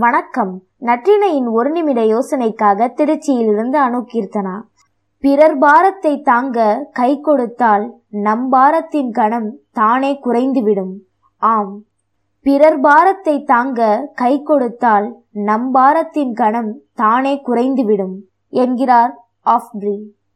வணக்கம். நற்றினையின் ஒரு நிமிட யோசனைக்காக திருச்சியிலிருந்து அணுகீர்த்தனா பிறர் பாரத்தை தாங்க கை கொடுத்தால் நம் பாரத்தின் கணம் தானே குறைந்துவிடும். ஆம். பிறர் பாரத்தை தாங்க கை கொடுத்தால் நம் பாரத்தின் கணம் தானே குறைந்துவிடும் என்கிறார் ஆஃப்ரி